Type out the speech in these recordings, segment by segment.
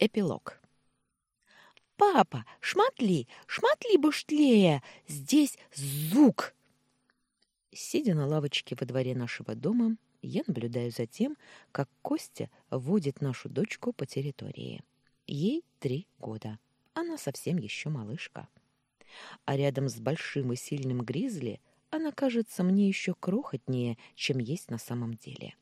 Эпилог. «Папа, шматли, шматли буштлея, здесь зук!» Сидя на лавочке во дворе нашего дома, я наблюдаю за тем, как Костя водит нашу дочку по территории. Ей три года. Она совсем еще малышка. А рядом с большим и сильным гризли она кажется мне еще крохотнее, чем есть на самом деле.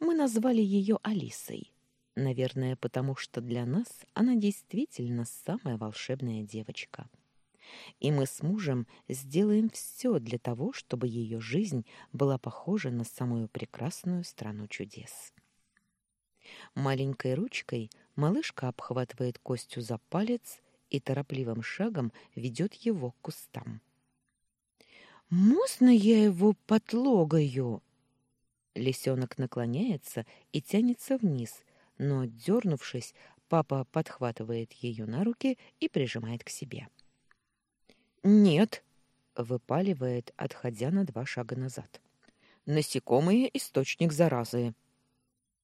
Мы назвали ее Алисой. Наверное, потому что для нас она действительно самая волшебная девочка. И мы с мужем сделаем все для того, чтобы ее жизнь была похожа на самую прекрасную страну чудес. Маленькой ручкой малышка обхватывает Костю за палец и торопливым шагом ведет его к кустам. «Можно я его подлогаю?» Лисенок наклоняется и тянется вниз, но, дернувшись, папа подхватывает ее на руки и прижимает к себе. «Нет», — выпаливает, отходя на два шага назад. «Насекомые — источник заразы».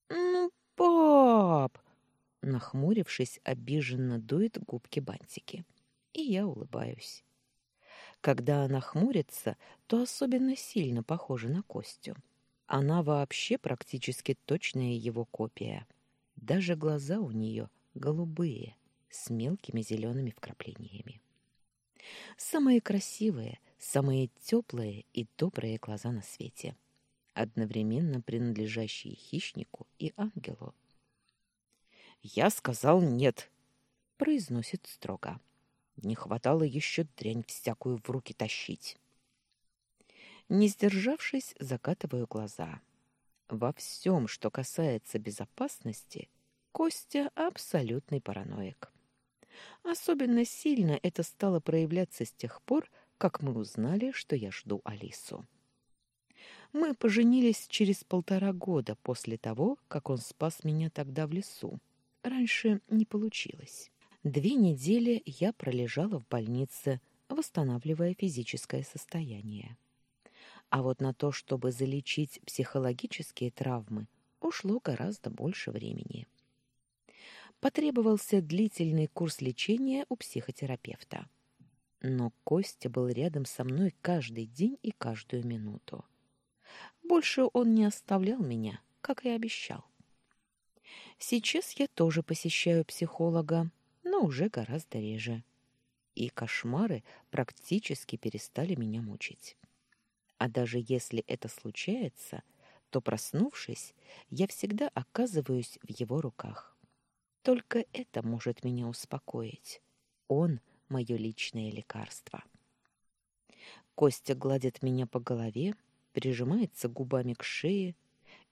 «Ну, пап!» — нахмурившись, обиженно дует губки бантики. И я улыбаюсь. Когда она хмурится, то особенно сильно похожа на Костю. Она вообще практически точная его копия. Даже глаза у нее голубые, с мелкими зелеными вкраплениями. Самые красивые, самые теплые и добрые глаза на свете, одновременно принадлежащие хищнику и ангелу. «Я сказал нет», — произносит строго. «Не хватало еще дрянь всякую в руки тащить». Не сдержавшись, закатываю глаза. Во всем, что касается безопасности, Костя абсолютный параноик. Особенно сильно это стало проявляться с тех пор, как мы узнали, что я жду Алису. Мы поженились через полтора года после того, как он спас меня тогда в лесу. Раньше не получилось. Две недели я пролежала в больнице, восстанавливая физическое состояние. А вот на то, чтобы залечить психологические травмы, ушло гораздо больше времени. Потребовался длительный курс лечения у психотерапевта. Но Костя был рядом со мной каждый день и каждую минуту. Больше он не оставлял меня, как и обещал. Сейчас я тоже посещаю психолога, но уже гораздо реже. И кошмары практически перестали меня мучить. А даже если это случается, то, проснувшись, я всегда оказываюсь в его руках. Только это может меня успокоить. Он — мое личное лекарство. Костя гладит меня по голове, прижимается губами к шее,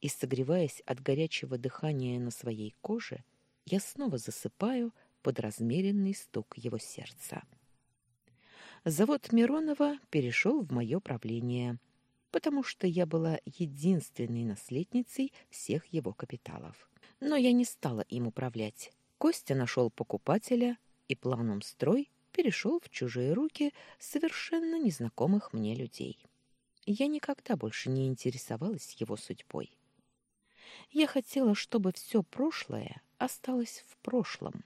и, согреваясь от горячего дыхания на своей коже, я снова засыпаю под размеренный стук его сердца завод Миронова перешел в мое правление, потому что я была единственной наследницей всех его капиталов. Но я не стала им управлять. Костя нашел покупателя, и планом строй перешел в чужие руки совершенно незнакомых мне людей. Я никогда больше не интересовалась его судьбой. Я хотела, чтобы все прошлое осталось в прошлом.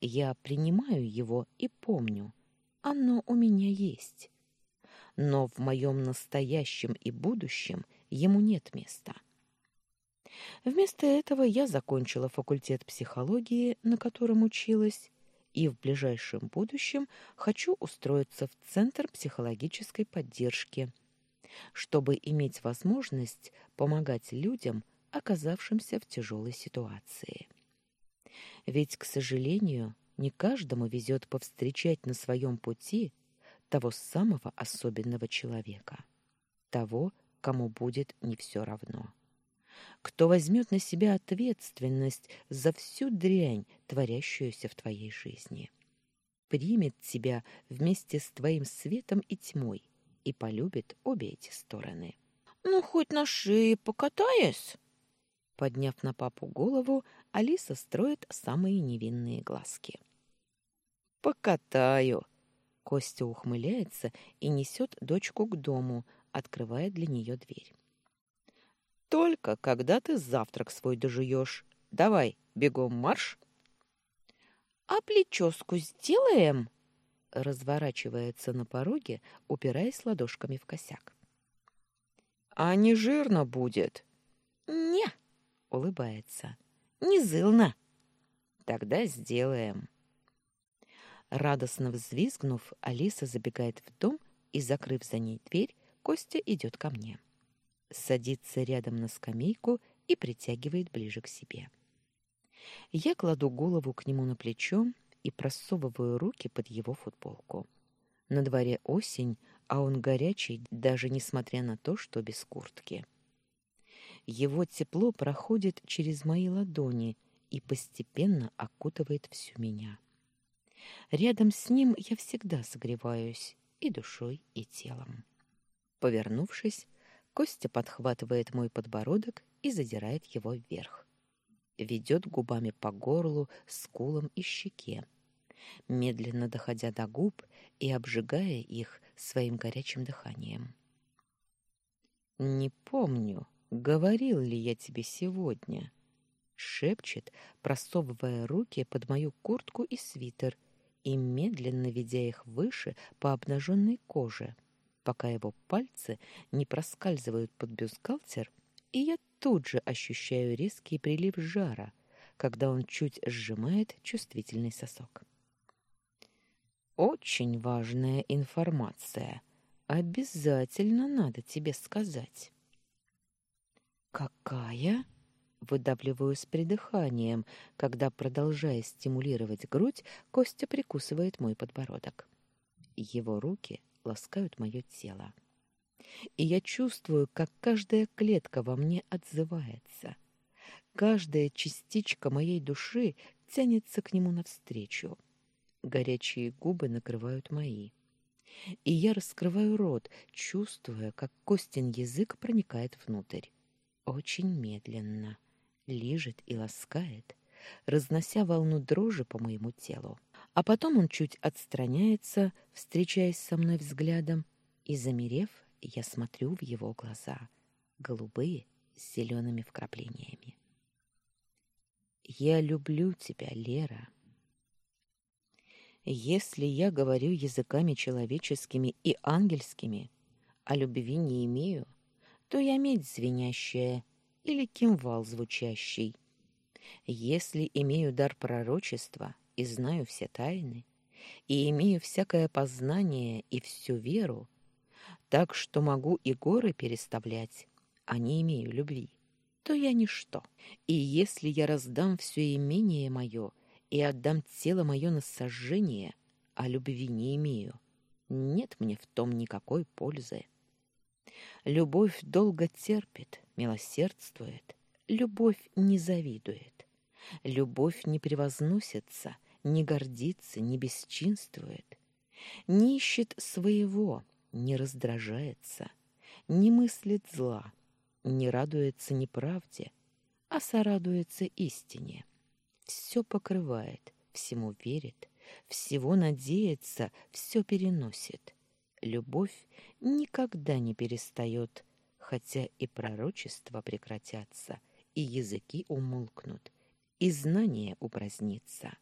Я принимаю его и помню, оно у меня есть. Но в моем настоящем и будущем ему нет места. Вместо этого я закончила факультет психологии, на котором училась, и в ближайшем будущем хочу устроиться в Центр психологической поддержки, чтобы иметь возможность помогать людям, оказавшимся в тяжелой ситуации. Ведь, к сожалению, не каждому везет повстречать на своем пути того самого особенного человека, того, кому будет не все равно, кто возьмет на себя ответственность за всю дрянь, творящуюся в твоей жизни, примет тебя вместе с твоим светом и тьмой и полюбит обе эти стороны. «Ну, хоть на шее покатаясь!» Подняв на папу голову, Алиса строит самые невинные глазки. «Покатаю!» Костя ухмыляется и несет дочку к дому, открывая для нее дверь. «Только когда ты завтрак свой дожуешь. Давай, бегом марш!» «А плеческу сделаем?» Разворачивается на пороге, упираясь ладошками в косяк. «А не жирно будет?» «Не», — улыбается, — «не зылно». «Тогда сделаем». Радостно взвизгнув, Алиса забегает в дом и, закрыв за ней дверь, Костя идет ко мне. Садится рядом на скамейку и притягивает ближе к себе. Я кладу голову к нему на плечо и просовываю руки под его футболку. На дворе осень, а он горячий, даже несмотря на то, что без куртки. Его тепло проходит через мои ладони и постепенно окутывает всю меня. Рядом с ним я всегда согреваюсь и душой, и телом. Повернувшись, Костя подхватывает мой подбородок и задирает его вверх. Ведет губами по горлу, скулам и щеке, медленно доходя до губ и обжигая их своим горячим дыханием. «Не помню, говорил ли я тебе сегодня?» — шепчет, просовывая руки под мою куртку и свитер — и медленно ведя их выше по обнаженной коже, пока его пальцы не проскальзывают под бюстгальтер, и я тут же ощущаю резкий прилив жара, когда он чуть сжимает чувствительный сосок. «Очень важная информация. Обязательно надо тебе сказать». «Какая?» Выдавливаю с придыханием, когда, продолжая стимулировать грудь, Костя прикусывает мой подбородок. Его руки ласкают мое тело. И я чувствую, как каждая клетка во мне отзывается. Каждая частичка моей души тянется к нему навстречу. Горячие губы накрывают мои. И я раскрываю рот, чувствуя, как Костин язык проникает внутрь. Очень медленно лижет и ласкает, разнося волну дрожи по моему телу. А потом он чуть отстраняется, встречаясь со мной взглядом, и, замерев, я смотрю в его глаза, голубые, с зелеными вкраплениями. «Я люблю тебя, Лера». Если я говорю языками человеческими и ангельскими, а любви не имею, то я медь звенящая или кимвал звучащий. Если имею дар пророчества и знаю все тайны, и имею всякое познание и всю веру, так что могу и горы переставлять, а не имею любви, то я ничто. И если я раздам все имение мое и отдам тело мое на сожжение, а любви не имею, нет мне в том никакой пользы. Любовь долго терпит, милосердствует, любовь не завидует. Любовь не превозносится, не гордится, не бесчинствует, не ищет своего, не раздражается, не мыслит зла, не радуется неправде, а сорадуется истине. Все покрывает, всему верит, всего надеется, все переносит. Любовь никогда не перестает хотя и пророчества прекратятся, и языки умолкнут, и знание упразднится.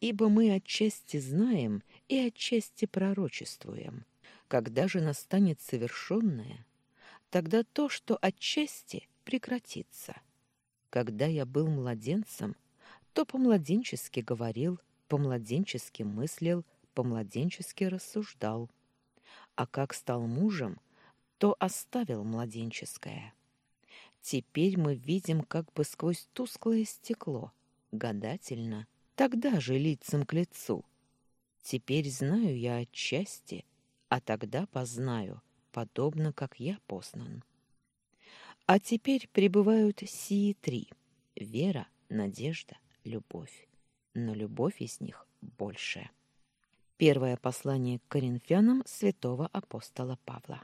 Ибо мы отчасти знаем и отчасти пророчествуем. Когда же настанет совершенное, тогда то, что отчасти, прекратится. Когда я был младенцем, то по-младенчески говорил, по-младенчески мыслил, по-младенчески рассуждал. А как стал мужем — то оставил младенческое. Теперь мы видим как бы сквозь тусклое стекло, гадательно, тогда же лицом к лицу. Теперь знаю я отчасти, а тогда познаю, подобно как я познан. А теперь пребывают сии три — вера, надежда, любовь. Но любовь из них больше. Первое послание к коринфянам святого апостола Павла.